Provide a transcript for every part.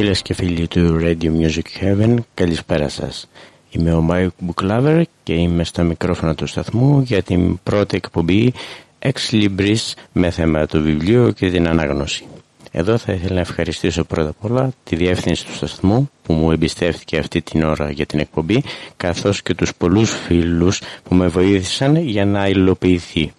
Φίλες και φίλοι του Radio Music Heaven, καλησπέρα σας. Είμαι ο Μάικ Μπουκλάβερ και είμαι στο μικρόφωνο του σταθμού για την πρώτη εκπομπή Ex Libris με θέμα το βιβλίο και την ανάγνωση. Εδώ θα ήθελα να ευχαριστήσω πρώτα απ' όλα τη διεύθυνση του σταθμού που μου εμπιστεύτηκε αυτή την ώρα για την εκπομπή καθώς και τους πολλούς φίλους που με βοήθησαν για να υλοποιηθεί.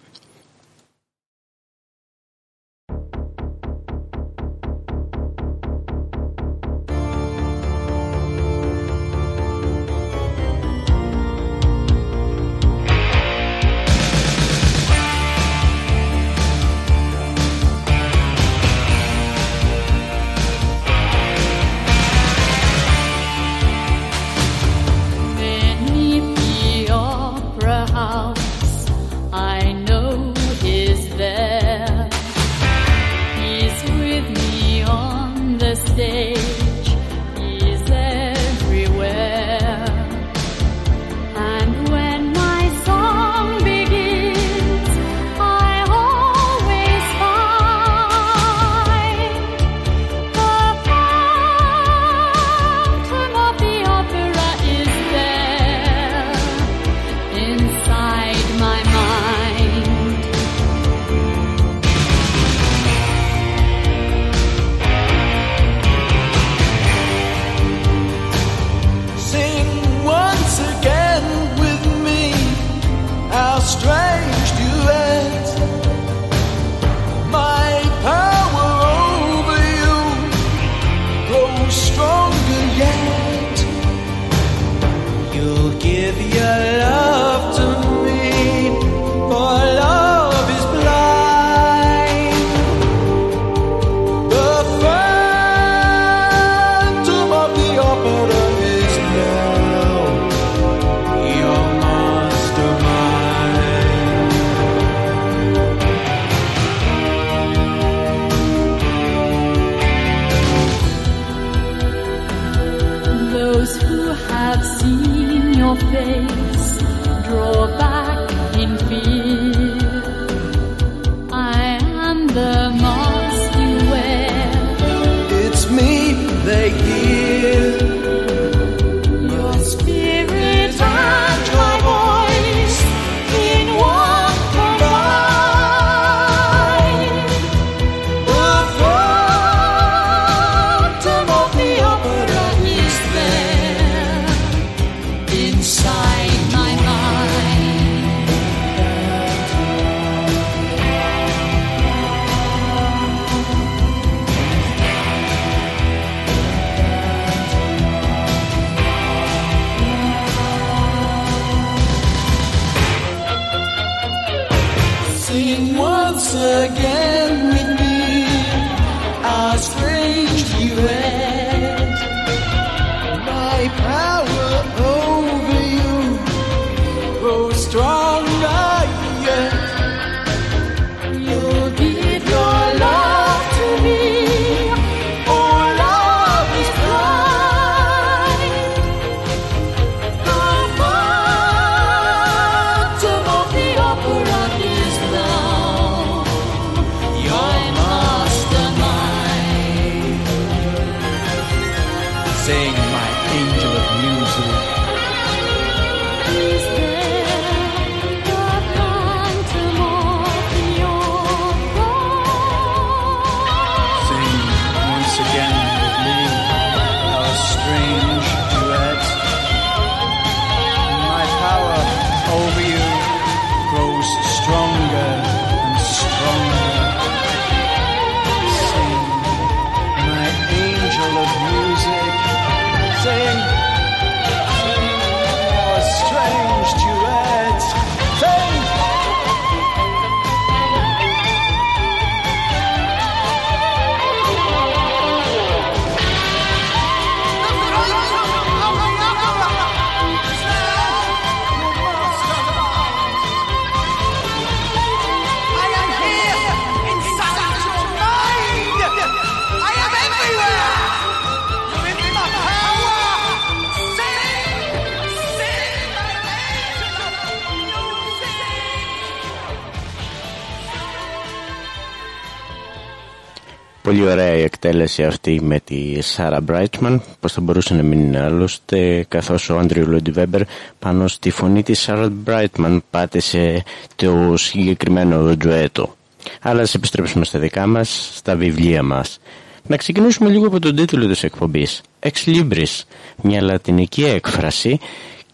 Ωραία η εκτέλεση αυτή με τη Σάρα Μπράιτμαν, πώς θα μπορούσε να μην είναι άλλωστε, καθώς ο Άντριου Λοντιβέμπερ πάνω στη φωνή της Σάρα Μπράιτμαν πάτησε το συγκεκριμένο τζουέτο. Αλλά ας επιστρέψουμε στα δικά μας, στα βιβλία μας. Να ξεκινήσουμε λίγο από τον τίτλο της εκπομπής. Ex Libris, μια λατινική έκφραση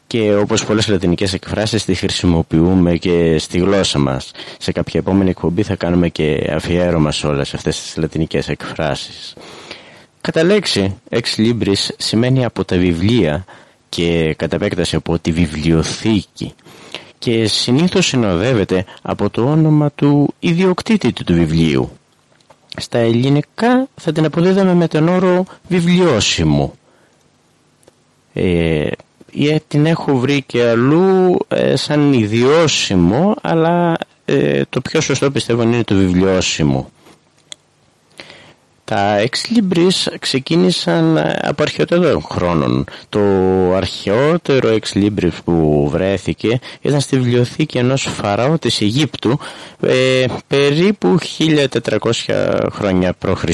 και όπως πολλές λατινικές εκφράσεις τη χρησιμοποιούμε και στη γλώσσα μας. Σε κάποια επόμενη εκπομπή θα κάνουμε και αφιέρωμα σε όλες αυτές τις λατινικές εκφράσεις. Κατά λέξη, ex libris σημαίνει από τα βιβλία και κατά επέκταση από τη βιβλιοθήκη και συνήθως συνοδεύεται από το όνομα του ιδιοκτήτη του βιβλίου. Στα ελληνικά θα την αποδίδαμε με τον όρο βιβλιόσιμο. Ε, την έχω βρει και αλλού ε, σαν ιδιώσιμο αλλά ε, το πιο σωστό πιστεύω είναι το βιβλιώσιμο. Τα Ex Libris ξεκίνησαν ε, από αρχαιότερων χρόνων. Το αρχαιότερο Ex Libris που βρέθηκε ήταν στη βιβλιοθήκη ενός φαραώ της Αιγύπτου ε, περίπου 1400 χρόνια π.Χ.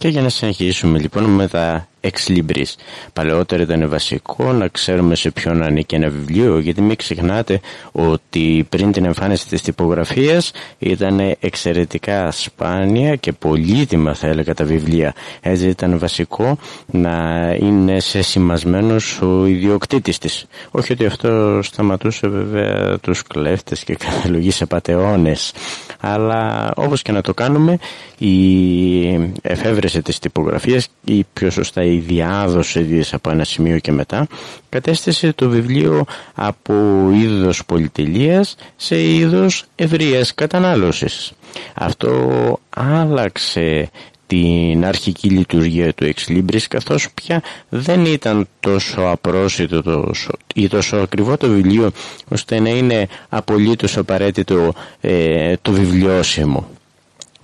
Και για να συνεχίσουμε λοιπόν με τα ex libris. Παλαιότερα ήταν βασικό να ξέρουμε σε ποιον ανήκει ένα βιβλίο γιατί μην ξεχνάτε ότι πριν την εμφάνιση της τυπογραφίας ήταν εξαιρετικά σπάνια και πολύτιμα θα έλεγα τα βιβλία. Έτσι ήταν βασικό να είναι σε σημασμένος ο ιδιοκτήτης της. Όχι ότι αυτό σταματούσε βέβαια τους κλέφτες και καταλογής πατεώνες αλλά όπως και να το κάνουμε η εφεύρεση της τυπογραφίας ή πιο σωστά η διάδοση της από ένα σημείο και μετά κατέστησε το βιβλίο από είδος πολυτελείας σε είδος ευρείας κατανάλωσης. Αυτό άλλαξε την αρχική λειτουργία του Ex Libris καθώς πια δεν ήταν τόσο απρόσιτο τόσο, ή τόσο ακριβό το βιβλίο ώστε να είναι απολύτως απαραίτητο ε, το βιβλιόσιμο.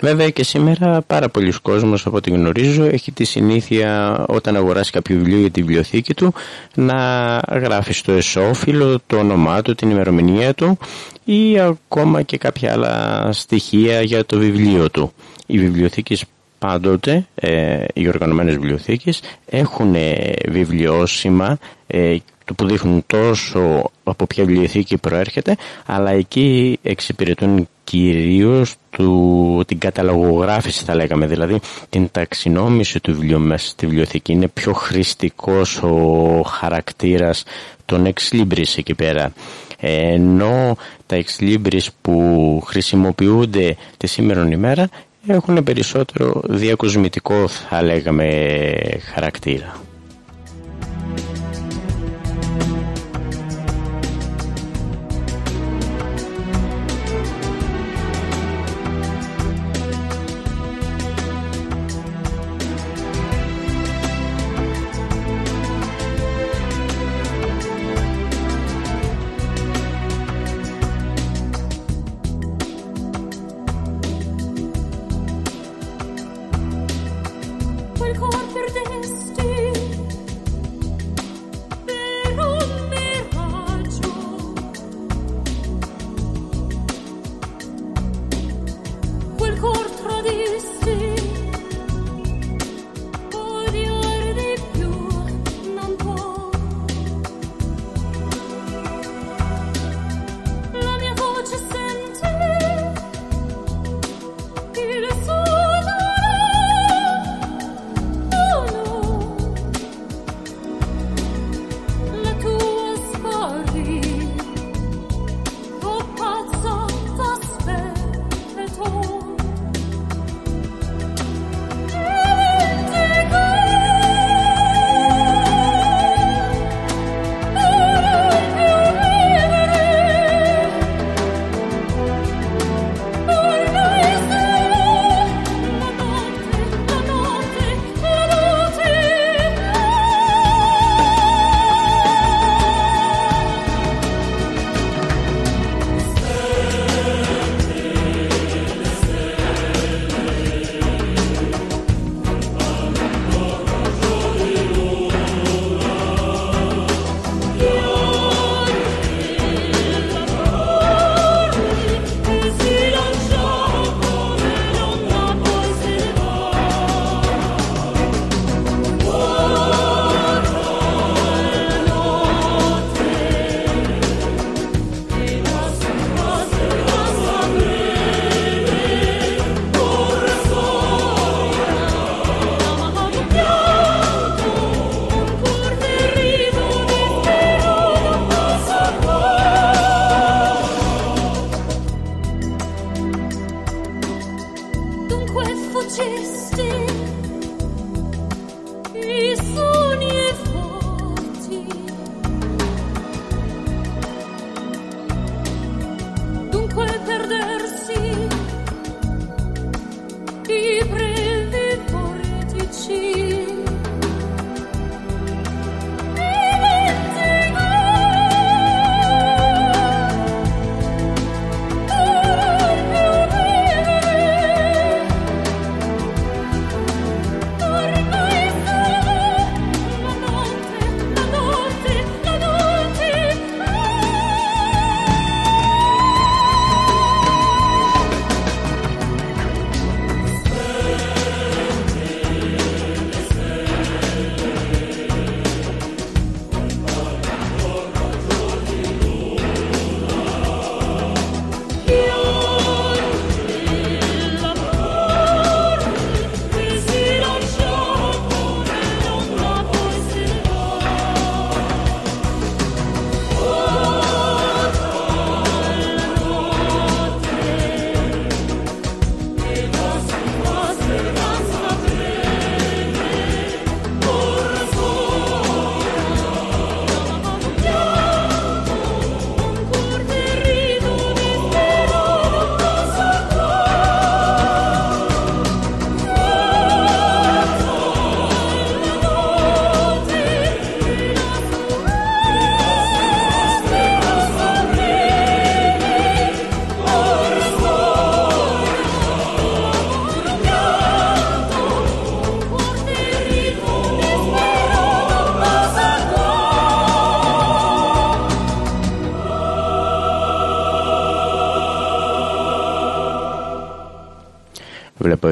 Βέβαια και σήμερα πάρα πολλοί κόσμος από ό,τι γνωρίζω έχει τη συνήθεια όταν αγοράσει κάποιο βιβλίο για τη βιβλιοθήκη του να γράφει στο εσώφυλλο το όνομά του, την ημερομηνία του ή ακόμα και κάποια άλλα στοιχεία για το βιβλίο του. Οι βιβλιοθήκες πάντοτε, ε, οι οργανωμένες βιβλιοθήκες έχουν βιβλιόσημα ε, που δείχνουν τόσο από ποια βιβλιοθήκη προέρχεται αλλά εκεί εξυπηρετούν κυρίως του, την καταλογογράφηση θα λέγαμε, δηλαδή την ταξινόμηση του βιβλίου μέσα στη βιβλιοθήκη. Είναι πιο χρηστικός ο χαρακτήρας των ex εκεί πέρα. Ενώ τα ex που χρησιμοποιούνται τη σήμερα ημέρα έχουν περισσότερο διακοσμητικό θα λέγαμε χαρακτήρα.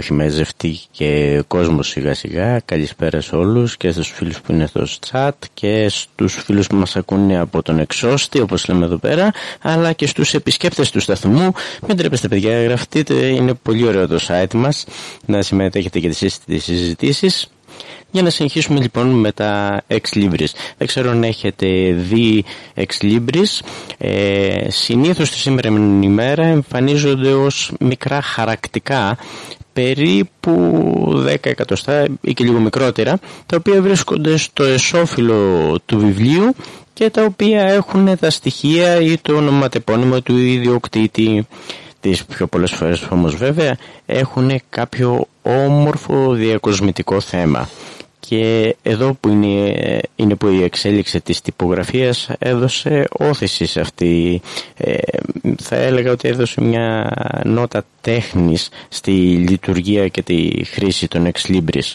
Έχει μαζευτεί και κόσμος σιγά σιγά. Καλησπέρα σε όλους και στους φίλους που είναι στο chat και στους φίλους που μας ακούνε από τον εξώστη όπως λέμε εδώ πέρα αλλά και στους επισκέπτες του σταθμού. Μην τρέπεστε παιδιά, γραφτείτε, είναι πολύ ωραίο το site μας να συμμετέχετε και τις συζητήσεις. Για να συνεχίσουμε λοιπόν με τα Ex Libris. Δεν ξέρω αν έχετε δει Ex Libris. Ε, συνήθως τη σήμερα ημέρα εμφανίζονται ως μικρά χαρακτικά περίπου 10 εκατοστά ή και λίγο μικρότερα τα οποία βρίσκονται στο εσώφυλλο του βιβλίου και τα οποία έχουν τα στοιχεία ή το ονοματεπώνυμο του ιδιοκτήτη. Τις πιο πολλές φορές όμως βέβαια έχουν κάποιο όμορφο διακοσμητικό θέμα και εδώ που είναι, είναι που η εξέλιξη της τυπογραφίας έδωσε όθηση σε αυτή ε, θα έλεγα ότι έδωσε μια νότα τέχνης στη λειτουργία και τη χρήση των Ex Libris.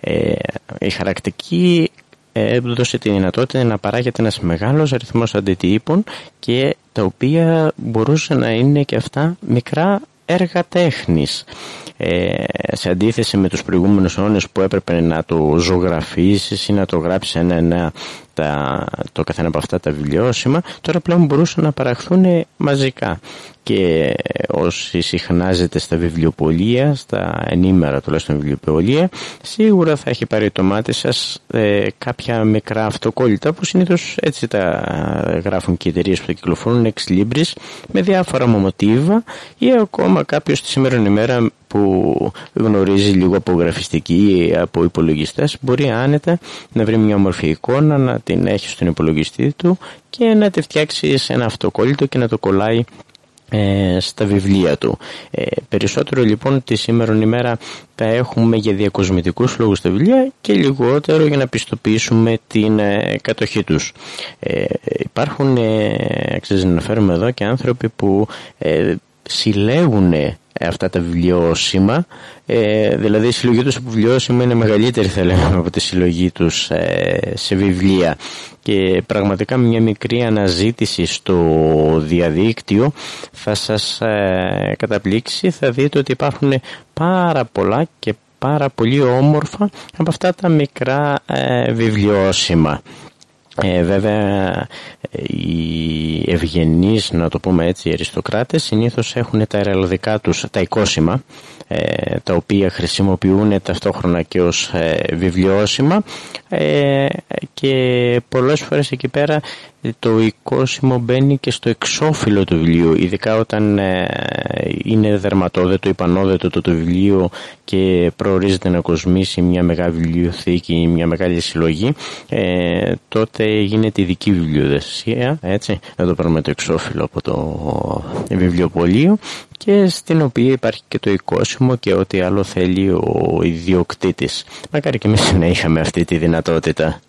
Ε, η χαρακτική έδωσε τη δυνατότητα να παράγεται ένας μεγάλος αριθμός αντιτύπων και τα οποία μπορούσε να είναι και αυτά μικρά έργα τέχνης ε, σε αντίθεση με τους προηγούμενους αιώνες που έπρεπε να το ζωγραφίσεις ή να το γράψεις ένα-ένα τα, το καθένα από αυτά τα βιβλιόσημα τώρα πλέον μπορούσαν να παραχθούν μαζικά. Και όσοι συχνάζετε στα βιβλιοπολία, στα ενήμερα τουλάχιστον βιβλιοπολία, σίγουρα θα έχει πάρει το μάτι σας ε, κάποια μικρά αυτοκόλλητα που συνήθως έτσι τα γράφουν και οι εταιρείες που τα κυκλοφορούν εξ λίμπρης με διάφορα μοτίβα ή ακόμα κάποιος τη σήμερα ημέρα που γνωρίζει λίγο από γραφιστική ή από υπολογιστές μπορεί άνετα να βρει μια μορφή εικόνα, να την έχει στον υπολογιστή του και να τη φτιάξει σε ένα αυτοκόλλητο και να το κολλάει ε, στα βιβλία του. Ε, περισσότερο λοιπόν τη σήμερα ημέρα τα έχουμε για διακοσμητικούς λόγους τα βιβλία και λιγότερο για να πιστοποιήσουμε την ε, κατοχή τους. Ε, υπάρχουν, ε, να αναφέρουμε εδώ και άνθρωποι που ε, συλλέγουν αυτά τα βιβλιόσημα ε, δηλαδή η συλλογή τους από βιβλιόσημα είναι μεγαλύτερη θα λέγαμε από τη συλλογή τους ε, σε βιβλία. Και πραγματικά μια μικρή αναζήτηση στο διαδίκτυο θα σας ε, καταπλήξει. Θα δείτε ότι υπάρχουν πάρα πολλά και πάρα πολύ όμορφα από αυτά τα μικρά ε, βιβλιόσημα ε, βέβαια οι ευγενείς, να το πούμε έτσι, οι αριστοκράτες συνήθως έχουν τα εραλδικά τους, τα οικόσημα, ε, τα οποία χρησιμοποιούν ταυτόχρονα και ως ε, βιβλιόσημα ε, και πολλές φορές εκεί πέρα το οικόσιμο μπαίνει και στο εξώφυλλο του βιβλίου ειδικά όταν ε, είναι δερματόδετο ή πανόδετο το, το βιβλίο και προορίζεται να κοσμήσει μια μεγάλη βιβλιοθήκη ή μια μεγάλη συλλογή ε, τότε γίνεται ειδική βιβλιοδεσία έτσι, να το πάρουμε το εξώφυλλο από το βιβλιοπωλείο και στην οποία υπάρχει και το οικόσιμο και ό,τι άλλο θέλει ο ιδιοκτήτης. Μακάρι και εμείς να είχαμε αυτή τη δυνατότητα.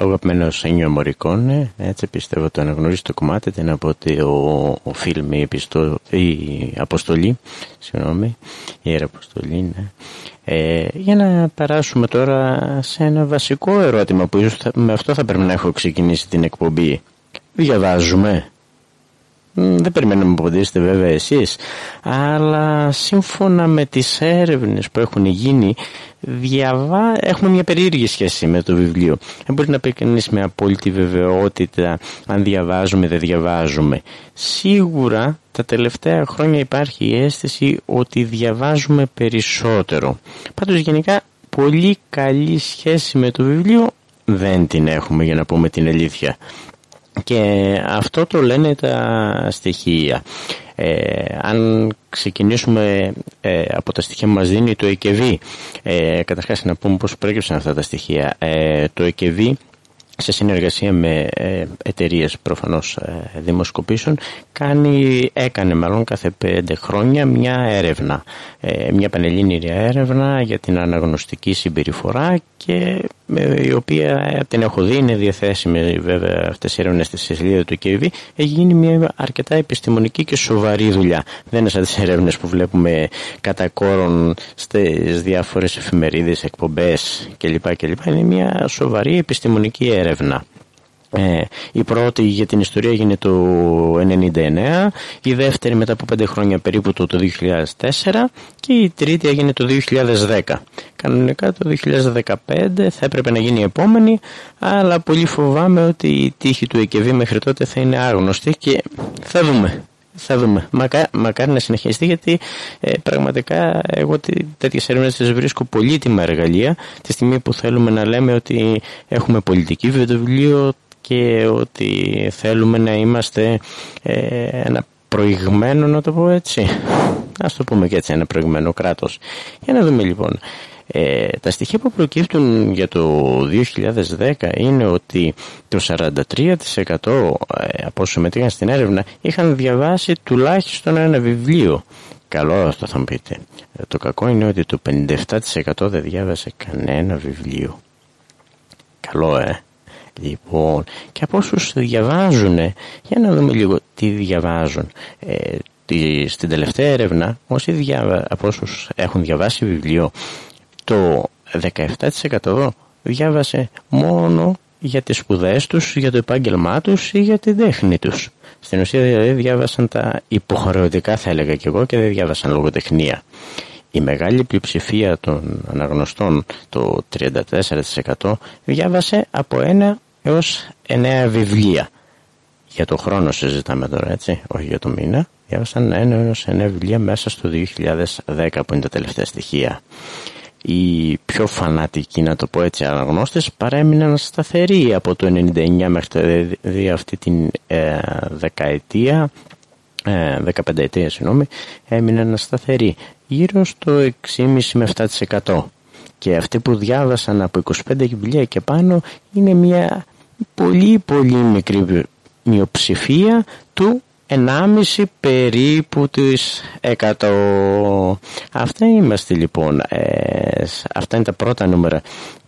Αγαπημένος Ενιο Μωρικόνε έτσι πιστεύω το αναγνωρίζει το κομμάτι ήταν από το ο φιλμ η, επιστο, η αποστολή συγγνώμη η αποστολή ναι. ε, για να περάσουμε τώρα σε ένα βασικό ερώτημα που ίσως με αυτό θα πρέπει να έχω ξεκινήσει την εκπομπή διαβάζουμε δεν περιμένω να μου απαντήσετε βέβαια εσείς. Αλλά σύμφωνα με τις έρευνες που έχουν γίνει διαβά... έχουμε μια περίεργη σχέση με το βιβλίο. Δεν μπορεί να πει κανείς με απόλυτη βεβαιότητα αν διαβάζουμε ή δεν διαβάζουμε. Σίγουρα τα τελευταία χρόνια υπάρχει η αίσθηση ότι διαβάζουμε περισσότερο. Πάντως γενικά πολύ καλή σχέση με το βιβλίο δεν την έχουμε για να πούμε την αλήθεια και αυτό το λένε τα στοιχεία. Ε, αν ξεκινήσουμε ε, από τα στοιχεία που μας δίνει το ΕΚΒ, ε, καταρχάς να πούμε πώς προέκυψαν αυτά τα στοιχεία. Ε, το ΕΚΒ σε συνεργασία με ε, εταιρείες προφανώς ε, δημοσκοπήσεων κάνει, έκανε μάλλον κάθε πέντε χρόνια μια έρευνα ε, μια πανελλήνια έρευνα για την αναγνωστική συμπεριφορά και η οποία την έχω δει είναι διαθέσιμη βέβαια αυτές οι έρευνες στη σελίδα του KV έχει γίνει μια αρκετά επιστημονική και σοβαρή δουλειά δεν είναι σαν τις έρευνες που βλέπουμε κατά κόρον στις διάφορες εφημερίδες, εκπομπές κλπ. κλπ. είναι μια σοβαρή επιστημονική έρευνα έρευνα. Ε, η πρώτη για την ιστορία έγινε το 1999, η δεύτερη μετά από πέντε χρόνια περίπου το, 2004 και η τρίτη έγινε το 2010. Κανονικά το 2015 θα έπρεπε να γίνει η επόμενη, αλλά πολύ φοβάμαι ότι η τύχη του ΕΚΒ μέχρι τότε θα είναι άγνωστη και θα δούμε. Θα δούμε. Μακά, μακάρι να συνεχιστεί γιατί ε, πραγματικά εγώ τέτοιες έρευνες τις βρίσκω πολύτιμα εργαλεία τη στιγμή που θέλουμε να λέμε ότι έχουμε πολιτική βιβλίο και ότι θέλουμε να είμαστε ε, ένα προηγμένο να το πω έτσι ας το πούμε και έτσι ένα προηγμένο κράτος για να δούμε λοιπόν ε, τα στοιχεία που προκύπτουν για το 2010 είναι ότι το 43% ε, από όσους συμμετείχαν στην έρευνα είχαν διαβάσει τουλάχιστον ένα βιβλίο. Καλό αυτό θα μου πείτε. Ε, το κακό είναι ότι το 57% δεν διάβασε κανένα βιβλίο. Καλό ε. Λοιπόν, και από όσους διαβάζουν, για να δούμε λίγο τι διαβάζουν. Ε, στην τελευταία έρευνα, όσοι διαβα... από όσους έχουν διαβάσει βιβλίο, το 17% διάβασε μόνο για τις σπουδές τους, για το επάγγελμά τους ή για την τέχνη τους. Στην ουσία δηλαδή διάβασαν τα υποχρεωτικά θα έλεγα και εγώ και δεν διάβασαν λογοτεχνία. Η μεγάλη πλειοψηφία των αναγνωστών, το 34% διάβασε από ένα έως εννέα βιβλία. Για το χρόνο συζητάμε τώρα έτσι, όχι για το μήνα. Διάβασαν ένα έως εννέα βιβλία μέσα στο 2010 που είναι τα τελευταία στοιχεία οι πιο φανατικοί να το πω έτσι αναγνώστες παρέμειναν σταθεροί από το 99 μέχρι δηλαδή αυτή την ε, δεκαετία ε, 15 ετία συγγνώμη έμειναν σταθεροί γύρω στο 6,5 με 7% και αυτοί που διάβασαν από 25 βιβλία και πάνω είναι μια πολύ πολύ μικρή μειοψηφία του 1,5 περίπου τις 100. Αυτά είμαστε λοιπόν. Ε, αυτά είναι τα πρώτα νούμερα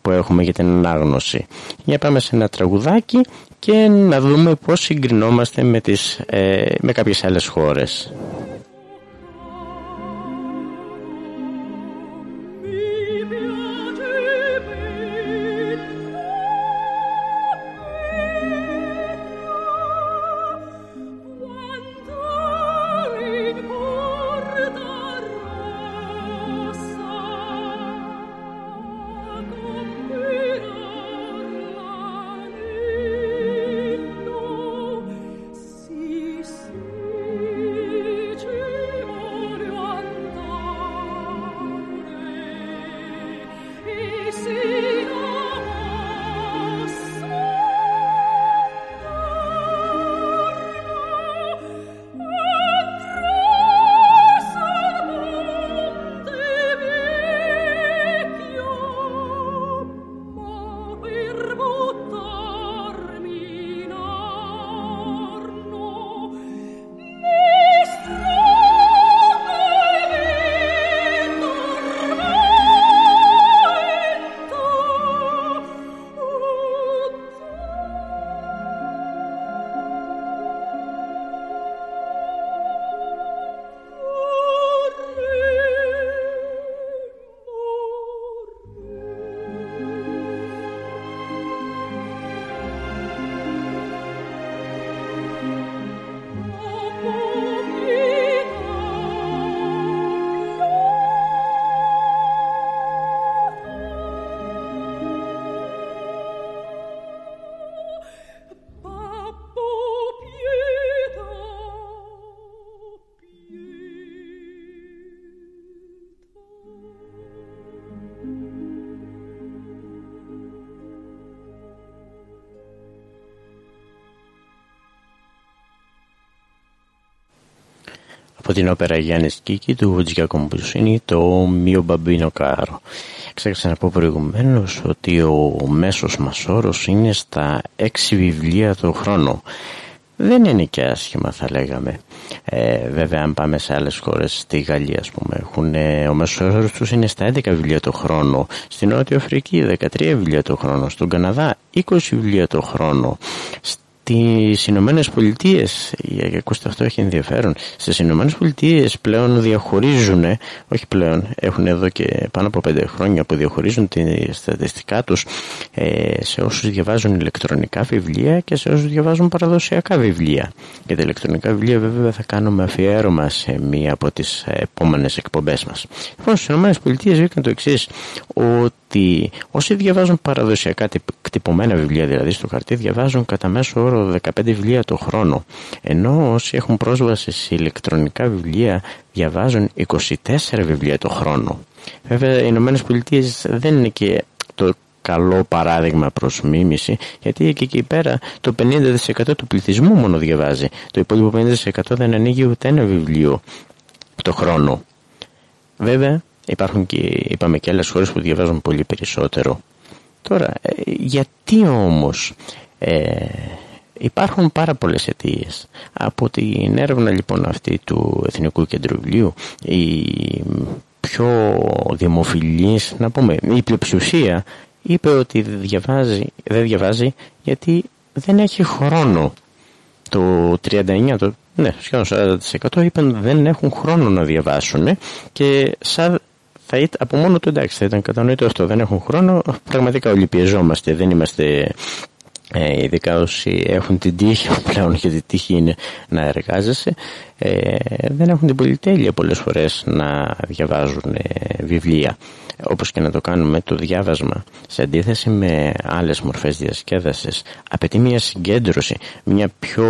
που έχουμε για την ανάγνωση. Για πάμε σε ένα τραγουδάκι και να δούμε πώς συγκρινόμαστε με, τις, ε, με κάποιες άλλες χώρες. Από την όπερα Γιάννης Κίκη του Τζιακομπουσίνη το Μιο Μπαμπίνο Κάρο. Ξέχασα να πω προηγουμένως ότι ο μέσος μας όρος είναι στα έξι βιβλία το χρόνο. Δεν είναι και άσχημα θα λέγαμε. Ε, βέβαια αν πάμε σε άλλες χώρες, στη Γαλλία ας πούμε, έχουν, ο μέσος όρος τους είναι στα 11 βιβλία το χρόνο. Στην Νότια Αφρική 13 βιβλία το χρόνο. Στον Καναδά 20 βιβλία το χρόνο στις Ηνωμένες Πολιτείες, για ακούστε αυτό έχει ενδιαφέρον, στις Ηνωμένες Πολιτείες πλέον διαχωρίζουν, όχι πλέον, έχουν εδώ και πάνω από πέντε χρόνια που διαχωρίζουν τη στατιστικά τους ε, σε όσους διαβάζουν ηλεκτρονικά βιβλία και σε όσους διαβάζουν παραδοσιακά βιβλία. Για τα ηλεκτρονικά βιβλία βέβαια θα κάνουμε αφιέρωμα σε μία από τις επόμενες εκπομπές μας. Λοιπόν, στις Ηνωμένες Πολιτείες βγήκαν το εξής ότι όσοι διαβάζουν παραδοσιακά κτυπωμένα βιβλία, δηλαδή στο χαρτί, διαβάζουν κατά μέσο όρο 15 βιβλία το χρόνο. Ενώ όσοι έχουν πρόσβαση σε ηλεκτρονικά βιβλία διαβάζουν 24 βιβλία το χρόνο. Βέβαια, οι Ηνωμένες Πολιτείες δεν είναι και το καλό παράδειγμα προς μίμηση γιατί εκεί και πέρα το 50% του πληθυσμού μόνο διαβάζει το υπόλοιπο 50% δεν ανοίγει ούτε ένα βιβλίο το χρόνο βέβαια Υπάρχουν και, είπαμε και άλλες χώρες που διαβάζουν πολύ περισσότερο. Τώρα, ε, γιατί όμως ε, υπάρχουν πάρα πολλές αιτίες; Από την έρευνα λοιπόν αυτή του Εθνικού Κέντρου Βιβλίου, η πιο δημοφιλής, να πούμε, η πλειοψηφία είπε ότι διαβάζει, δεν διαβάζει γιατί δεν έχει χρόνο. Το 39, το, ναι, σχεδόν 40% είπαν δεν έχουν χρόνο να διαβάσουν και σαν θα ήταν από μόνο του εντάξει, θα ήταν κατανοητός αυτό. Δεν έχουν χρόνο. Πραγματικά όλοι πιεζόμαστε. Δεν είμαστε ε, ειδικά όσοι έχουν την τύχη πλέον γιατί τύχη είναι να εργάζεσαι ε, δεν έχουν την πολυτέλεια πολλές φορές να διαβάζουν ε, βιβλία όπως και να το κάνουμε το διάβασμα σε αντίθεση με άλλες μορφές διασκέδασης απαιτεί μια συγκέντρωση μια πιο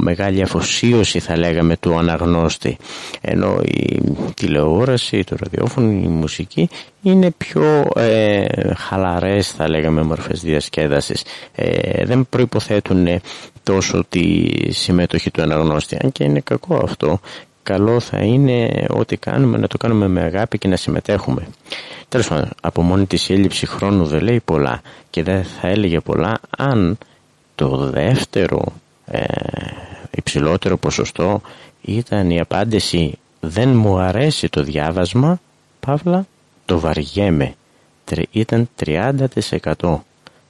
μεγάλη αφοσίωση θα λέγαμε του αναγνώστη. Ενώ η τηλεόραση, το ραδιόφωνο, η μουσική είναι πιο ε, χαλαρές θα λέγαμε μορφές διασκέδασης. Ε, δεν προϋποθέτουν τόσο τη συμμετοχή του αναγνώστη. Αν και είναι κακό αυτό καλό θα είναι ό,τι κάνουμε να το κάνουμε με αγάπη και να συμμετέχουμε. Τέλος πάντων, από μόνη της έλλειψη χρόνου δεν λέει πολλά και δεν θα έλεγε πολλά αν το δεύτερο ε, υψηλότερο ποσοστό ήταν η απάντηση δεν μου αρέσει το διάβασμα, παύλα το βαριέμαι. Ήταν 30%.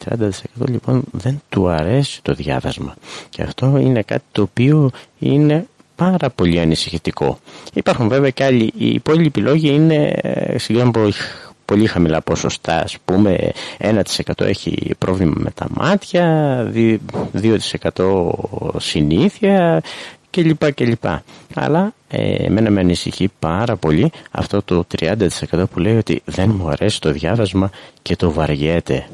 30% λοιπόν δεν του αρέσει το διάβασμα και αυτό είναι κάτι το οποίο είναι πάρα πολύ ανησυχητικό. Υπάρχουν βέβαια και άλλοι, οι υπόλοιποι λόγοι είναι ε, συγκεκριμένα πολύ, πολύ χαμηλά ποσοστά, ας πούμε 1% έχει πρόβλημα με τα μάτια, 2% συνήθεια κλπ. κλπ. Αλλά ε, εμένα με ανησυχεί πάρα πολύ αυτό το 30% που λέει ότι δεν μου αρέσει το διάβασμα και το βαριέται.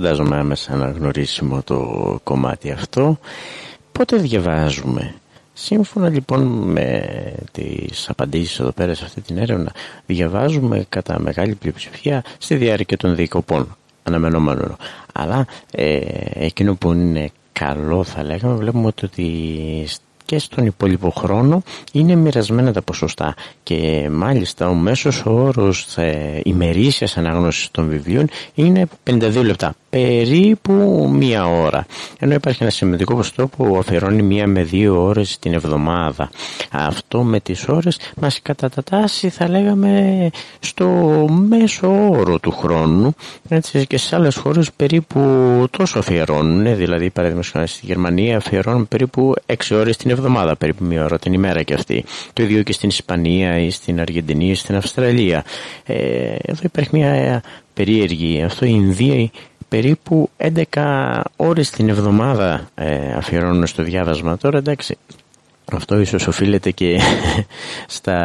Φαντάζομαι άμεσα αναγνωρίσιμο το κομμάτι αυτό. Πότε διαβάζουμε; Σύμφωνα λοιπόν με τις απαντήσεις εδώ πέρα σε αυτή την έρευνα, διαβάζουμε κατά μεγάλη πλειοψηφία στη διάρκεια των διακοπών, αναμενόμενο. Αλλά ε, εκείνο που είναι καλό θα λέγαμε, βλέπουμε ότι και στον υπόλοιπο χρόνο είναι μοιρασμένα τα ποσοστά και μάλιστα ο μέσος όρος ε, ημερήσιας αναγνώσης των βιβλίων είναι 52 λεπτά περίπου μία ώρα. Ενώ υπάρχει ένα σημαντικό ποσοστό που αφιερώνει μία με δύο ώρες την εβδομάδα. Αυτό με τις ώρες μας κατατατάσει θα λέγαμε στο μέσο όρο του χρόνου έτσι, και σε άλλες χώρες περίπου τόσο αφιερώνουν. Δηλαδή παραδείγματος στη Γερμανία αφιερώνουν περίπου 6 ώρες την εβδομάδα, περίπου μία ώρα την ημέρα και αυτή. Το ίδιο και στην Ισπανία ή στην Αργεντινή ή στην Αυστραλία. Ε, εδώ υπάρχει μια περίεργη. Αυτό η Ινδία περίπου 11 ώρες την εβδομάδα ε, αφιερώνουν στο διάβασμα. Τώρα εντάξει, αυτό ίσως οφείλεται και στα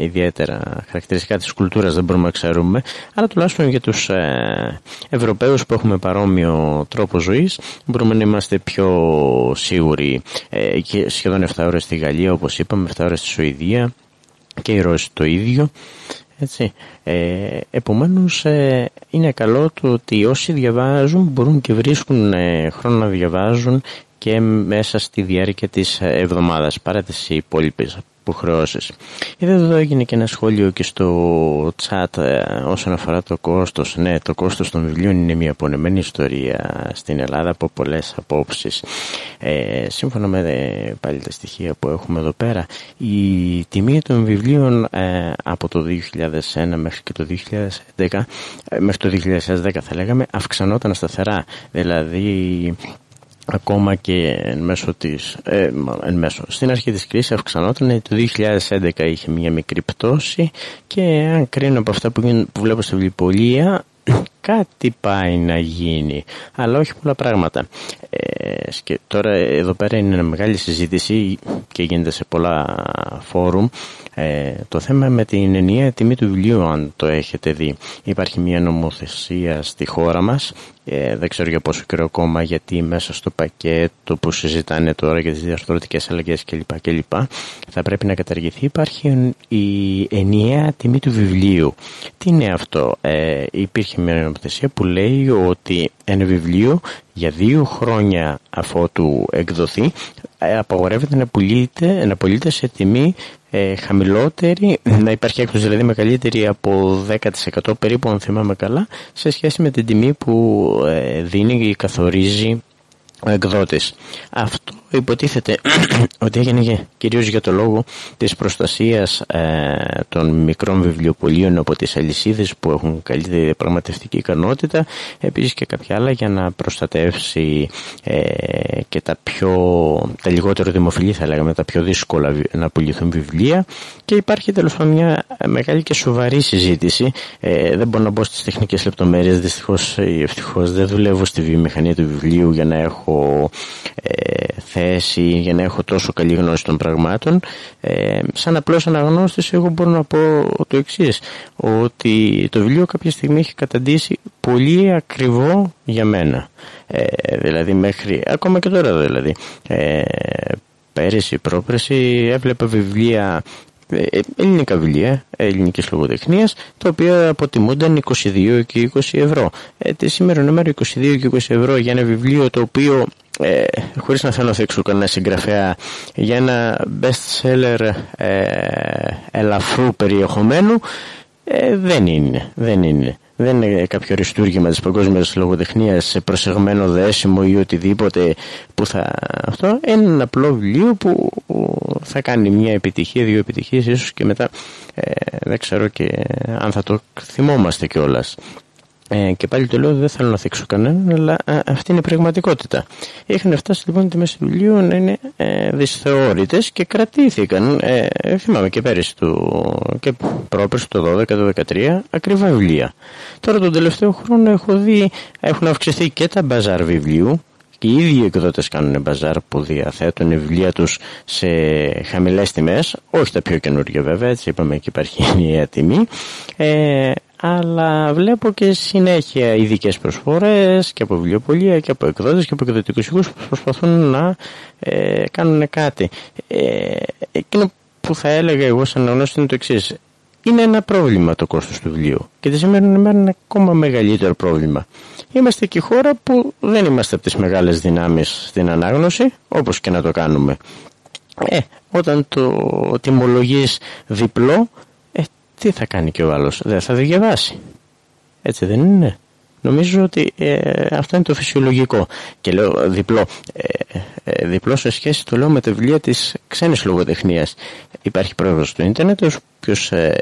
ιδιαίτερα χαρακτηριστικά της κουλτούρας, δεν μπορούμε να ξέρουμε, αλλά τουλάχιστον για τους ε, Ευρωπαίους που έχουμε παρόμοιο τρόπο ζωής, μπορούμε να είμαστε πιο σίγουροι ε, και σχεδόν 7 ώρες στη Γαλλία, όπως είπαμε, 7 ώρες στη Σουηδία και οι Ρώσοι το ίδιο. Έτσι. Ε, επομένως ε, είναι καλό το ότι όσοι διαβάζουν μπορούν και βρίσκουν ε, χρόνο να διαβάζουν και μέσα στη διάρκεια της εβδομάδας παρά τις υπόλοιπες υποχρεώσεις. Είδα εδώ έγινε και ένα σχόλιο και στο chat ε, όσον αφορά το κόστος. Ναι, το κόστος των βιβλίων είναι μια απονεμένη ιστορία στην Ελλάδα από πολλές απόψεις. Ε, σύμφωνα με ε, πάλι τα στοιχεία που έχουμε εδώ πέρα, η τιμή των βιβλίων ε, από το 2001 μέχρι και το 2011, μέχρι το 2010 θα λέγαμε, αυξανόταν σταθερά. Δηλαδή ακόμα και εν μέσω της, ε, εν μέσω. Στην αρχή της κρίσης αυξανόταν, το 2011 είχε μια μικρή πτώση και αν κρίνω από αυτά που, που βλέπω στη βιβλιοπολία κάτι πάει να γίνει, αλλά όχι πολλά πράγματα. Ε, και τώρα εδώ πέρα είναι μια μεγάλη συζήτηση και γίνεται σε πολλά φόρουμ ε, το θέμα με την ενιαία τιμή του βιβλίου αν το έχετε δει. Υπάρχει μια νομοθεσία στη χώρα μας ε, δεν ξέρω για πόσο καιρό ακόμα γιατί μέσα στο πακέτο που συζητάνε τώρα για τις διαρθρωτικές αλλαγές κλπ, κλπ θα πρέπει να καταργηθεί. Υπάρχει η ενιαία τιμή του βιβλίου. Τι είναι αυτό; Ε, υπήρχε μια νομοθεσία που λέει ότι ένα βιβλίο για δύο χρόνια αφότου εκδοθεί ε, απαγορεύεται να πουλείται, να πουλείται σε τιμή ε, χαμηλότερη, να υπάρχει έκπτωση δηλαδή μεγαλύτερη από 10% περίπου αν θυμάμαι καλά σε σχέση με την τιμή που ε, δίνει ή καθορίζει ο εκδότης. Αυτό υποτίθεται ότι έγινε κυρίως για το λόγο της προστασίας ε, των μικρών βιβλιοπολίων από τις αλυσίδες που έχουν καλύτερη διαπραγματευτική ικανότητα επίσης και κάποια άλλα για να προστατεύσει ε, και τα πιο τα λιγότερο δημοφιλή θα λέγαμε τα πιο δύσκολα να πουληθούν βιβλία. Και υπάρχει τέλος πάντων μια μεγάλη και σοβαρή συζήτηση. Ε, δεν μπορώ να μπω στις τεχνικές λεπτομέρειες. Δυστυχώς ή ευτυχώς δεν δουλεύω στη βιομηχανία του βιβλίου για να έχω ε, θέση για να έχω τόσο καλή γνώση των πραγμάτων ε, σαν απλός αναγνώστης εγώ μπορώ να πω το εξής ότι το βιβλίο κάποια στιγμή έχει καταντήσει πολύ ακριβό για μένα. Ε, δηλαδή μέχρι ακόμα και τώρα δηλαδή ε, πέρυσι, πρόπερσι έβλεπα βιβλία ε, ελληνικά βιβλία ελληνικής λογοτεχνίας τα οποία αποτιμούνταν 22 και 20 ευρώ ε, τη σήμερα νούμερο 22 και 20 ευρώ για ένα βιβλίο το οποίο ε, χωρίς να θέλω να θέξω κανένα συγγραφέα για ένα best seller ε, ελαφρού περιεχομένου ε, δεν είναι, δεν είναι. Δεν είναι κάποιο αριστούργημα της παγκόσμιας λογοτεχνίας σε προσεγμένο δέσιμο ή οτιδήποτε που θα... Αυτό είναι ένα απλό βιβλίο που θα κάνει μια επιτυχία, δύο επιτυχίες ίσως και μετά ε, δεν ξέρω και αν θα το θυμόμαστε κιόλας. Ε, και πάλι το λέω δεν θέλω να θίξω κανέναν, αλλά α, αυτή είναι η πραγματικότητα. Είχαν φτάσει λοιπόν οι τιμές βιβλίου να είναι ε, δυσθεώρητες και κρατήθηκαν, ε, θυμάμαι και πέρυσι του, και πρόπερσι το 12, το 13, ακριβά βιβλία. Τώρα τον τελευταίο χρόνο έχω δει, έχουν αυξηθεί και τα μπαζάρ βιβλίου, και οι ίδιοι εκδότες κάνουν μπαζάρ που διαθέτουν βιβλία τους σε χαμηλές τιμές, όχι τα πιο καινούργια βέβαια, έτσι είπαμε και υπάρχει μια τιμή, ε, αλλά βλέπω και συνέχεια ειδικές προσφορές και από βιβλιοπολία και από εκδότες και από εκδοτικούς οίκους που προσπαθούν να ε, κάνουν κάτι. Ε, εκείνο που θα έλεγα εγώ σαν γνώση είναι το εξής. Είναι ένα πρόβλημα το κόστος του βιβλίου και τη σήμερα είναι ένα ακόμα μεγαλύτερο πρόβλημα. Είμαστε και χώρα που δεν είμαστε από τις μεγάλες δυνάμεις στην ανάγνωση, όπως και να το κάνουμε. Ε, όταν το τιμολογείς διπλό, ε, τι θα κάνει και ο άλλος, δεν θα διαβάσει. Έτσι δεν είναι. Νομίζω ότι ε, αυτό είναι το φυσιολογικό. Και λέω διπλό. Ε, ε, διπλό σε σχέση το λέω με τα βιβλία της ξένης λογοτεχνίας. Υπάρχει πρόεδρος του ίντερνετ, ο οποίος ε,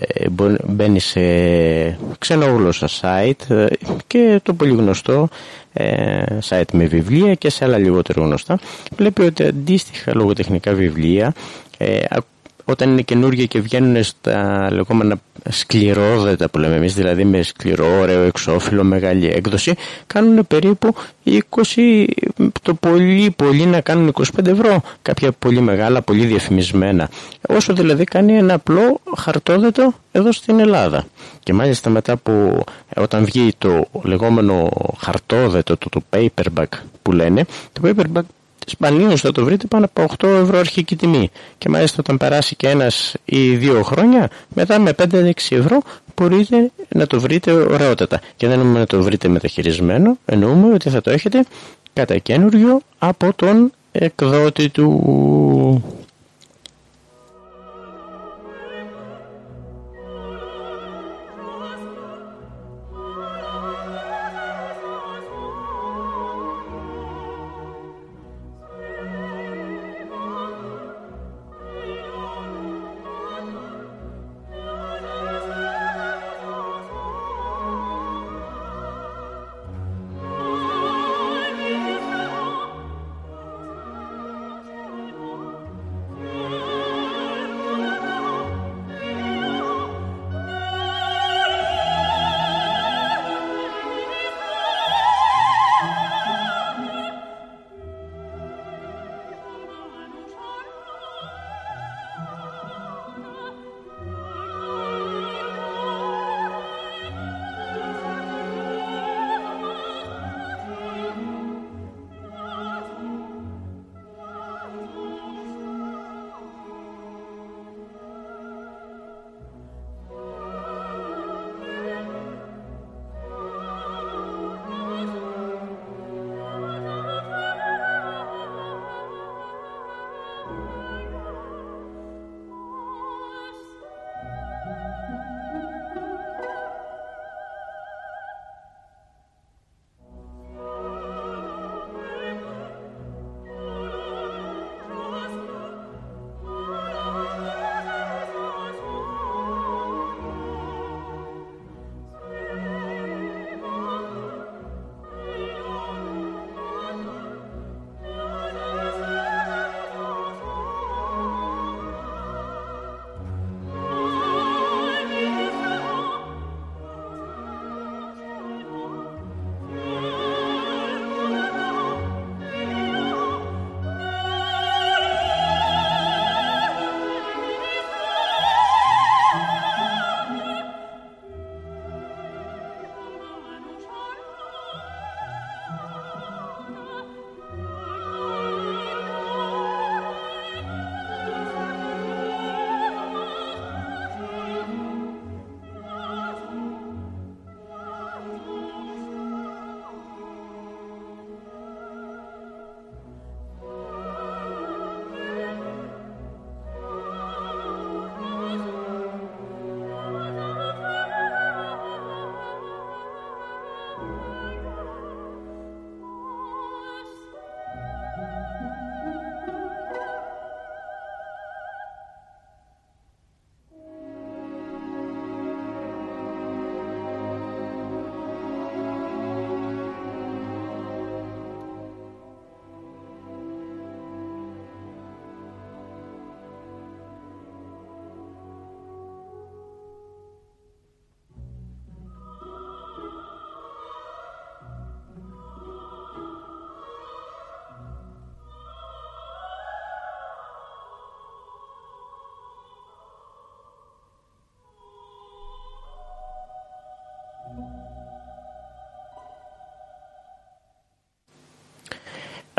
μπαίνει σε ξενόγλωσσα site και το πολύ γνωστό site με βιβλία και σε άλλα λιγότερο γνωστά. Βλέπει ότι αντίστοιχα λογοτεχνικά βιβλία όταν είναι καινούργια και βγαίνουν στα λεγόμενα σκληρόδετα που λέμε εμείς, δηλαδή με σκληρό, ωραίο, εξώφυλλο, μεγάλη έκδοση, κάνουν περίπου 20, το πολύ πολύ να κάνουν 25 ευρώ, κάποια πολύ μεγάλα, πολύ διαφημισμένα. Όσο δηλαδή κάνει ένα απλό χαρτόδετο εδώ στην Ελλάδα. Και μάλιστα μετά που όταν βγει το λεγόμενο χαρτόδετο, το, το paperback που λένε, το paperback σπανίως θα το βρείτε πάνω από 8 ευρώ αρχική τιμή. Και μάλιστα όταν περάσει και ένας ή δύο χρόνια μετά με 5-6 ευρώ μπορείτε να το βρείτε ωραιότατα. Και δεν εννοούμε να το βρείτε μεταχειρισμένο εννοούμε ότι θα το έχετε κατά καινούριο από τον εκδότη του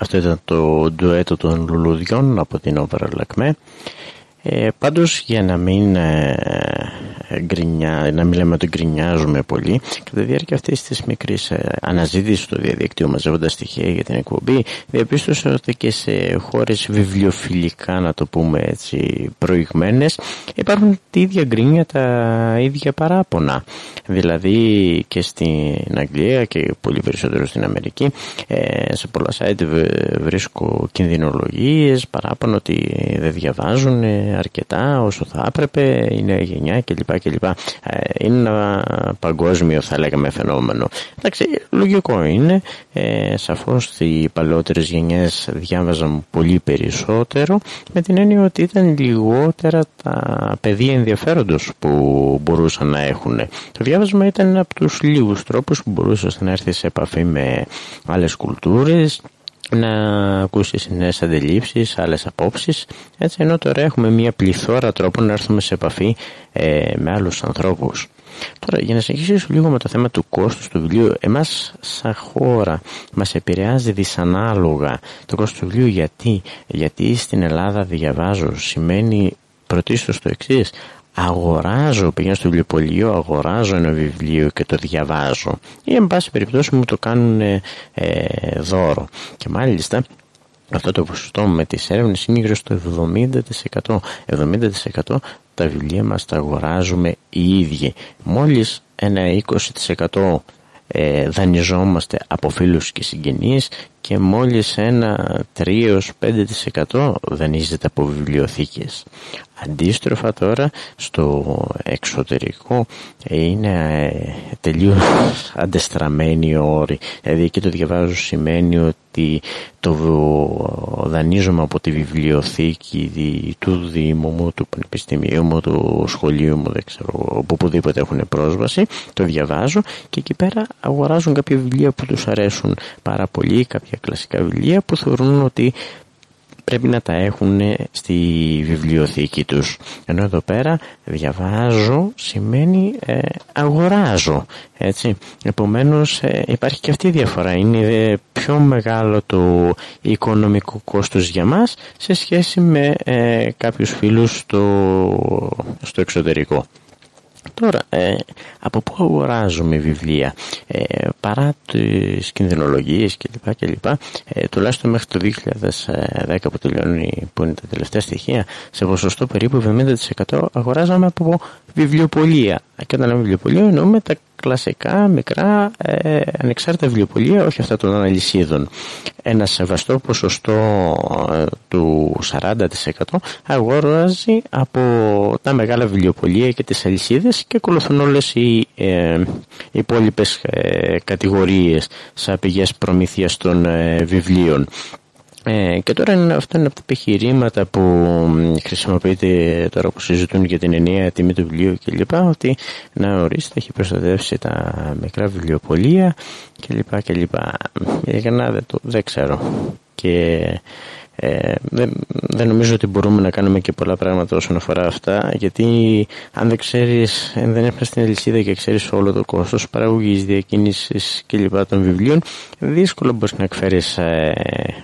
Αυτό ήταν το ντουέτο των λουλουδιών από την όπερα Λακμέ. Ε, πάντως για να μην ε, γκρινιά, να μην λέμε ότι γκρινιάζουμε πολύ κατά τη διάρκεια αυτής της μικρής ε, αναζήτησης στο διαδικτύο μαζεύοντας στοιχεία για την εκπομπή διαπίστωσα ότι και σε χώρες βιβλιοφιλικά να το πούμε έτσι προηγμένες υπάρχουν τη ίδια γκρίνια τα ίδια παράπονα δηλαδή και στην Αγγλία και πολύ περισσότερο στην Αμερική ε, σε πολλά site βρίσκω κινδυνολογίες παράπονα ότι δεν διαβάζουν αρκετά όσο θα έπρεπε είναι γενιά κλπ. Κλπ. Ε, είναι ένα παγκόσμιο θα λέγαμε φαινόμενο. Εντάξει λογικό είναι. Ε, σαφώς οι παλαιότερες γενιές διάβαζαν πολύ περισσότερο με την έννοια ότι ήταν λιγότερα τα πεδία ενδιαφέροντος που μπορούσαν να έχουν το διάβασμα ήταν από τους λίγους τρόπους που μπορούσες να έρθεις σε επαφή με άλλες κουλτούρες να ακούσεις νέες αντιλήψεις, άλλες απόψεις. Έτσι ενώ τώρα έχουμε μια πληθώρα τρόπων να έρθουμε σε επαφή ε, με άλλους ανθρώπους. Τώρα για να συνεχίσω λίγο με το θέμα του κόστους του βιβλίου εμάς σαν χώρα μας επηρεάζει δυσανάλογα το κόστος του βιβλίου. Γιατί, γιατί στην Ελλάδα διαβάζω σημαίνει πρωτίστως το εξής αγοράζω, πηγαίνω στο βιβλιοπωλείο, αγοράζω ένα βιβλίο και το διαβάζω ή εν πάση περιπτώσει μου το κάνουν ε, δώρο και μάλιστα αυτό το ποσοστό με τις έρευνες είναι γύρω στο 70%. 70% τα βιβλία μας τα αγοράζουμε οι ίδιοι. Μόλις ένα 20% ε, δανειζόμαστε από φίλους και συγγενείς και μόλις ένα 3-5% δανείζεται από βιβλιοθήκες. Αντίστροφα τώρα στο εξωτερικό είναι ε, τελείως αντεστραμμένοι όροι. Δηλαδή εκεί το διαβάζω σημαίνει ότι το δανείζομαι από τη βιβλιοθήκη του Δήμου μου, του Πανεπιστημίου μου, του σχολείου μου, δεν ξέρω, οπουδήποτε έχουν πρόσβαση, το διαβάζω και εκεί πέρα αγοράζουν κάποια βιβλία που τους αρέσουν πάρα πολύ, κάποια κλασικά βιβλία που θεωρούν ότι πρέπει να τα έχουν στη βιβλιοθήκη τους. Ενώ εδώ πέρα διαβάζω σημαίνει ε, αγοράζω. Έτσι. Επομένως ε, υπάρχει και αυτή η διαφορά. Είναι ε, πιο μεγάλο το οικονομικό κόστος για μας σε σχέση με ε, κάποιους φίλους στο, στο εξωτερικό. Τώρα, ε, από πού αγοράζουμε βιβλία, ε, παρά τις κινδυνολογίες κλπ. κλπ ε, τουλάχιστον μέχρι το 2010 που τελειώνει, που είναι τα τελευταία στοιχεία, σε ποσοστό περίπου 70% αγοράζαμε από βιβλιοπολία. Και όταν λέμε βιβλιοπολία εννοούμε τα κλασικά, μικρά, ε, ανεξάρτητα βιβλιοπολία, όχι αυτά των αλυσίδων. Ένα σεβαστό ποσοστό ε, του 40% αγοράζει από τα μεγάλα βιβλιοπολία και τις αλυσίδες και ακολουθούν όλες οι ε, υπόλοιπες ε, κατηγορίες σαν πηγές προμήθειας των ε, βιβλίων. Ε, και τώρα είναι, αυτό είναι από τα επιχειρήματα που χρησιμοποιείται τώρα που συζητούν για την ενιαία τιμή του βιβλίου κλπ. Ότι να ορίστε έχει προστατεύσει τα μικρά βιβλιοπολία κλπ. κλπ. Για να δεν, το, δεν ξέρω. Και ε, δεν, δεν νομίζω ότι μπορούμε να κάνουμε και πολλά πράγματα όσον αφορά αυτά γιατί αν δεν ξέρεις, αν δεν έφτασε στην αλυσίδα και ξέρεις όλο το κόστος παραγωγής, διακίνησης κλπ των βιβλίων δύσκολο μπορείς να εκφέρεις ε,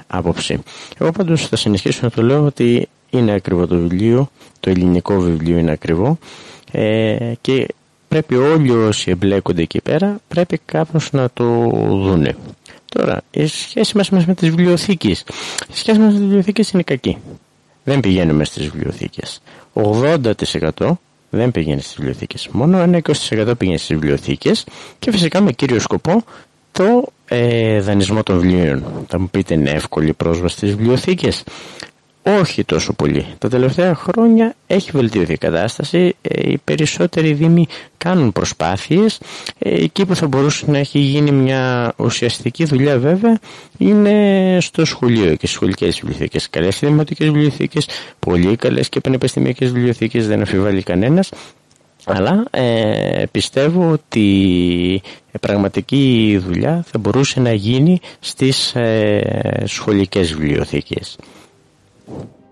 άποψη. Εγώ πάντως θα συνεχίσω να το λέω ότι είναι ακριβό το βιβλίο, το ελληνικό βιβλίο είναι ακριβό ε, και πρέπει όλοι όσοι εμπλέκονται εκεί πέρα πρέπει κάπως να το δούνε. Τώρα, η σχέση μας με τις βιβλιοθήκες. Η σχέση μας με τις βιβλιοθήκες είναι κακή. Δεν πηγαίνουμε στις βιβλιοθήκες. 80% δεν πηγαίνει στις βιβλιοθήκες. Μόνο ένα 20% πηγαίνει στις βιβλιοθήκες και φυσικά με κύριο σκοπό το ε, δανεισμό των βιβλίων. Θα μου πείτε είναι εύκολη πρόσβαση στις βιβλιοθήκες όχι τόσο πολύ. Τα τελευταία χρόνια έχει βελτιωθεί η κατάσταση. Ε, οι περισσότεροι δήμοι κάνουν προσπάθειες. Ε, εκεί που θα μπορούσε να έχει γίνει μια ουσιαστική δουλειά βέβαια είναι στο σχολείο και στις σχολικές βιβλιοθήκες. Καλές δημοτικές βιβλιοθήκες, πολύ καλές και πανεπιστημιακές βιβλιοθήκες, δεν αφιβάλλει κανένας. Αλλά ε, πιστεύω ότι η πραγματική δουλειά θα μπορούσε να γίνει στις ε, σχολικές βιβλιοθήκες. Thank you.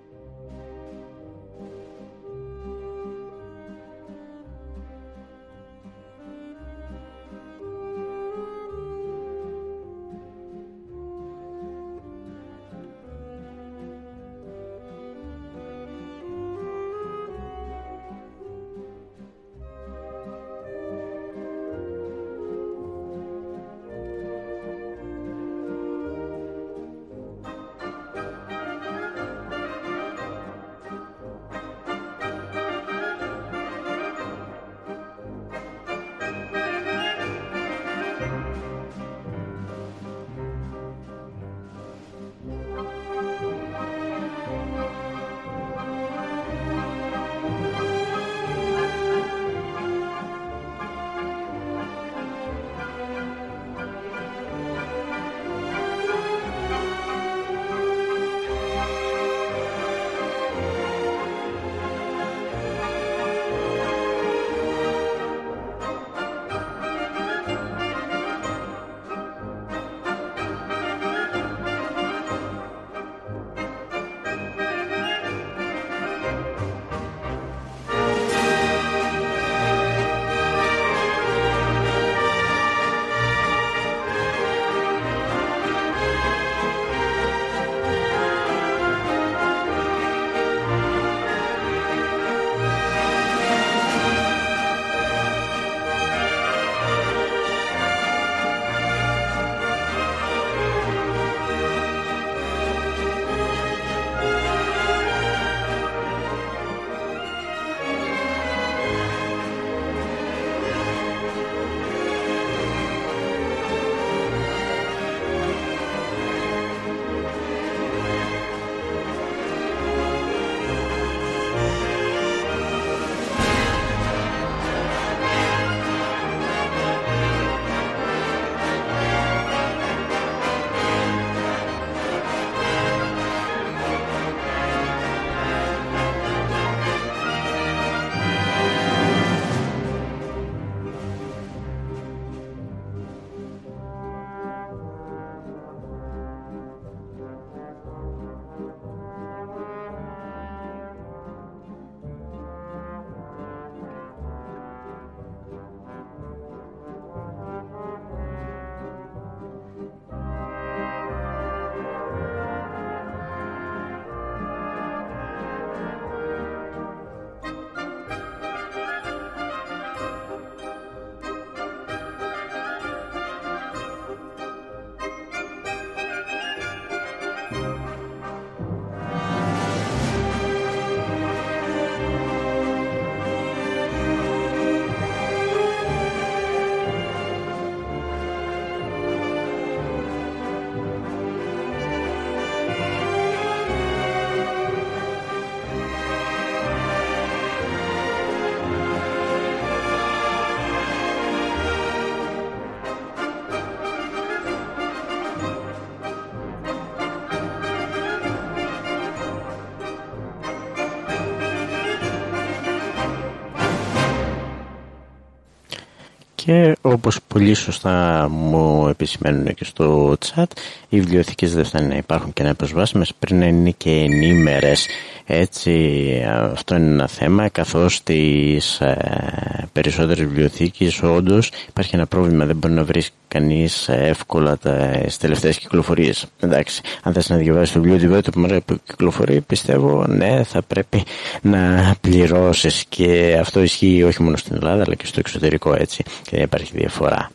Και όπως πολύ σωστά μου επισημαίνουν και στο chat οι βιβλιοθήκες δεν φτάνει να υπάρχουν και να προσβάσιμες πριν να είναι και ενήμερες. Έτσι αυτό είναι ένα θέμα καθώς στις ε, περισσότερες βιβλιοθήκες όντως υπάρχει ένα πρόβλημα. Δεν μπορεί να βρεις κανείς εύκολα τα τελευταίες κυκλοφορίες. Εντάξει αν θες να διαβάσεις το βιβλίο του πρώτη που κυκλοφορεί πιστεύω ναι θα πρέπει να πληρώσεις. Και αυτό ισχύει όχι μόνο στην Ελλάδα αλλά και στο εξωτερικό έτσι και δεν υπάρχει διαφορά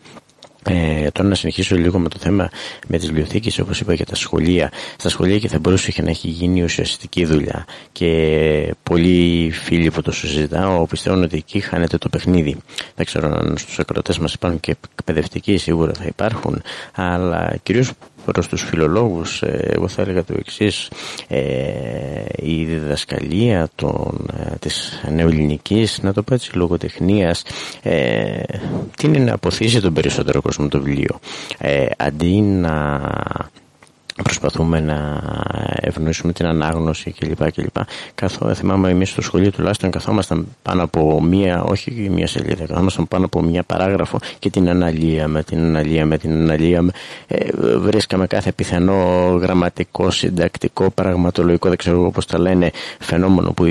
ε, τώρα να συνεχίσω λίγο με το θέμα με τις βιβλιοθήκες όπως είπα για τα σχολεία. Στα σχολεία και θα μπορούσε και να έχει γίνει ουσιαστική δουλειά και πολλοί φίλοι που το συζητάω πιστεύουν ότι εκεί χάνεται το παιχνίδι. Δεν ξέρω αν στους ακροτές μας υπάρχουν και εκπαιδευτικοί σίγουρα θα υπάρχουν αλλά κυρίως προς τους φιλολόγους ε, εγώ θα έλεγα το εξής ε, η διδασκαλία των, ε, της νεοελληνικής να το πω έτσι λογοτεχνίας ε, τι είναι να αποθήσει τον περισσότερο κόσμο το βιβλίο. Ε, αντί να προσπαθούμε να ευνοήσουμε την ανάγνωση κλπ. κλπ. Καθώ θυμάμαι εμείς στο σχολείο τουλάχιστον καθόμασταν πάνω από μία, όχι μία σελίδα, καθόμασταν πάνω από μία παράγραφο και την αναλύαμε, την αναλύαμε, την αναλύαμε. Ε, βρίσκαμε κάθε πιθανό γραμματικό, συντακτικό, πραγματολογικό, δεν ξέρω πώς τα λένε, φαινόμενο που,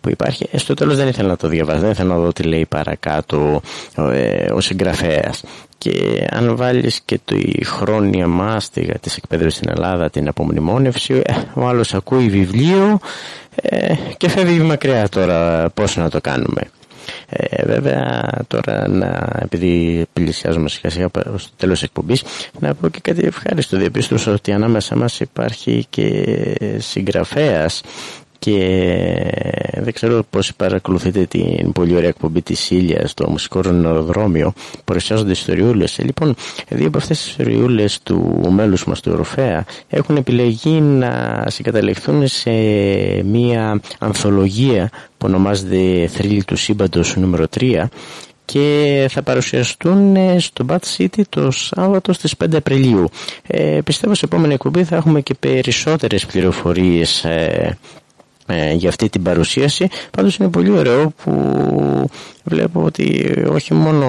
που υπάρχει. Ε, στο τέλος δεν ήθελα να το διαβάσω, δεν ήθελα να δω τι λέει παρακάτω ε, ο συγγραφέας και αν βάλεις και τη χρόνια μάστιγα της εκπαίδευσης στην Ελλάδα την απομνημόνευση ε, ο άλλος ακούει βιβλίο ε, και φεύγει μακριά τώρα πώς να το κάνουμε. Ε, βέβαια τώρα να, επειδή πλησιάζουμε σιγά σιγά στο τέλος εκπομπής να πω και κάτι ευχάριστο. Διαπίστωσα ότι ανάμεσα μας υπάρχει και συγγραφέας και δεν ξέρω πώς παρακολουθείτε την πολύ ωραία εκπομπή της Ήλιας στο μουσικό ρονοδρόμιο παρουσιάζονται ιστοριούλες ε, λοιπόν δύο από αυτές τις ιστοριούλες του μέλους μας του Οροφέα έχουν επιλεγεί να συγκαταλεχθούν σε μια ανθολογία που ονομάζεται Θρύλη του Σύμπαντος νούμερο 3 και θα παρουσιαστούν στο Bad City το Σάββατο στις 5 Απριλίου. Ε, πιστεύω σε επόμενη εκπομπή θα έχουμε και περισσότερες πληροφορίες ε, ε, για αυτή την παρουσίαση. Πάντως είναι πολύ ωραίο που βλέπω ότι όχι μόνο,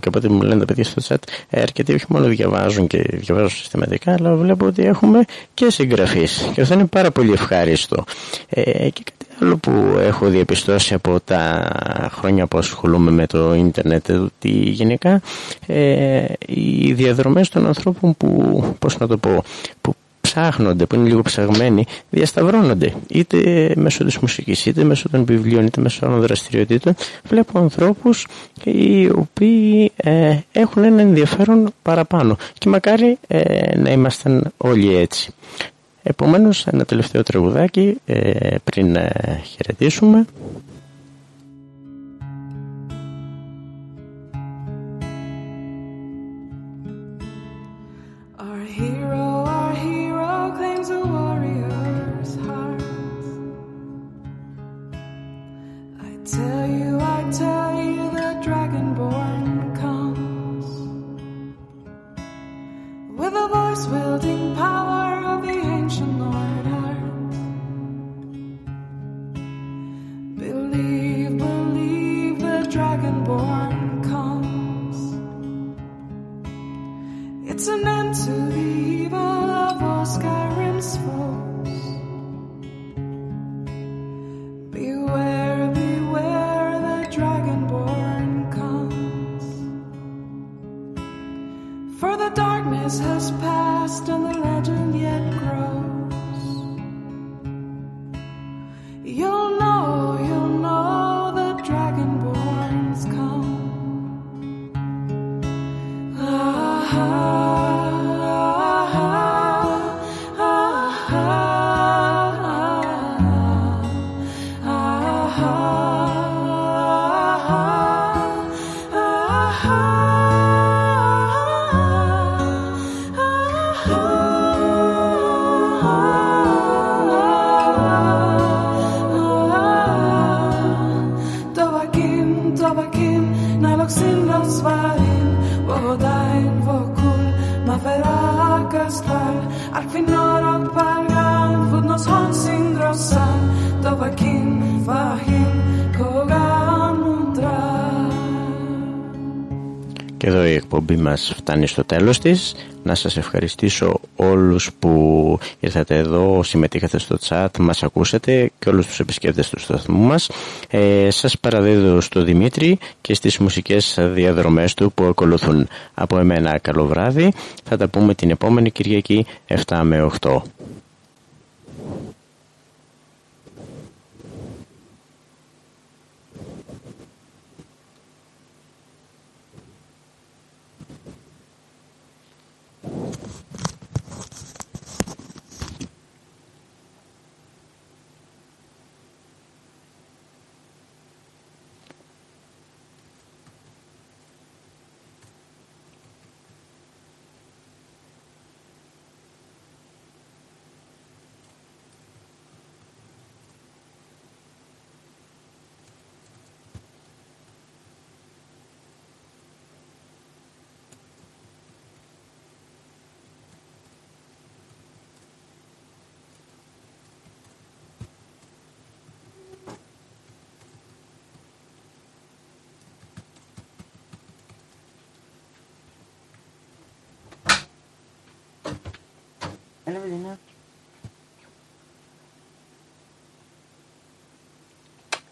και από ό,τι μου λένε τα παιδιά στο chat, ε, αρκετοί όχι μόνο διαβάζουν και διαβάζουν συστηματικά, αλλά βλέπω ότι έχουμε και συγγραφείς. Και αυτό είναι πάρα πολύ ευχάριστο. Ε, και κάτι άλλο που έχω διαπιστώσει από τα χρόνια που ασχολούμαι με το ίντερνετ, ότι γενικά ε, οι διαδρομές των ανθρώπων που, πώς να το πω, που ψάχνονται, που είναι λίγο ψαγμένοι, διασταυρώνονται. Είτε μέσω της μουσικής, είτε μέσω των βιβλίων, είτε μέσω άλλων δραστηριοτήτων. Βλέπω ανθρώπους οι οποίοι ε, έχουν ένα ενδιαφέρον παραπάνω. Και μακάρι ε, να ήμασταν όλοι έτσι. Επομένως, ένα τελευταίο τραγουδάκι ε, πριν χαιρετήσουμε. tell you, I tell you, the dragonborn comes with the voice wielding power of the ancient Lord Earth. Believe. Εκπομπή μας φτάνει στο τέλος της. Να σας ευχαριστήσω όλους που ήρθατε εδώ, συμμετείχατε στο chat, μας ακούσατε και όλους τους επισκέπτες του σταθμού μας. Ε, σας παραδίδω στο Δημήτρη και στις μουσικές διαδρομές του που ακολουθούν. Από εμένα καλό βράδυ. Θα τα πούμε την επόμενη Κυριακή 7 με 8.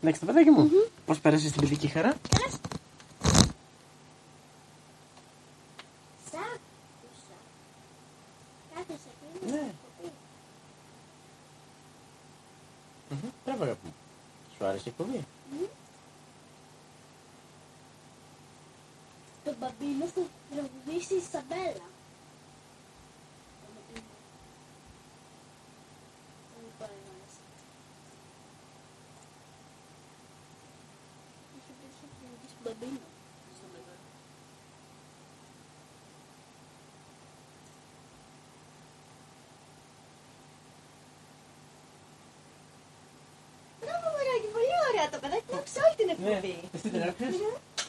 Εντάξει, το παιδάκι μου. Mm-hmm. Πώς πέρασες την παιδική χαρά; Καλά. Ναι. Μπράβο, αγάπη μου. Σου άρεσε η εκπομπή; Το μπαμπίνο θα τραγουδήσει η Σαμπέλα. Μπαμπίνο. Μπράβο, μωράκι, πολύ ωραία το παιδάκι. Το άκουσε όλη την εκπομπή. εσύ την άκουσες.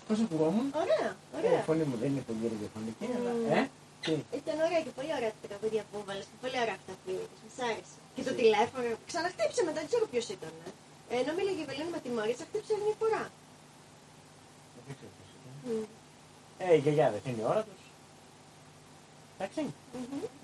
Πώς ακουγόμουν; Ωραία, Η ωραία. φωνή μου δεν είναι πολύ ραδιοφωνική, αλλά... Ε, τι; Ήταν ωραία και πολύ ωραία τα τραγούδια που έβαλες. και Πολύ ωραία αυτά που είπες. Μ' άρεσε. Και το τηλέφωνο. Ξαναχτύψε μετά, δεν ξέρω ποιος ήταν. Ε, Ενώ μίλαγε η Βελίνα με τη Μόριτσα, χτύψε μια φορά. Δεν ξέρω ποιος ήταν. Μμμ. Ε, οι γιαγιάδες είναι η ώρα τους. Εντάξει. Μμμ. Σας ευχαριστώ.